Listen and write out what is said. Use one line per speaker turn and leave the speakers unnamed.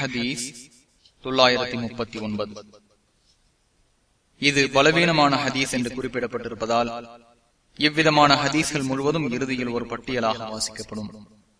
ஹதீஸ் தொள்ளாயிரத்தி முப்பத்தி ஒன்பது. இது பலவீனமான ஹதீஸ் என்று குறிப்பிடப்பட்டிருப்பதால் இவ்விதமான ஹதீஸ்கள் முழுவதும் இறுதியில் ஒரு பட்டியலாக வாசிக்கப்படும்.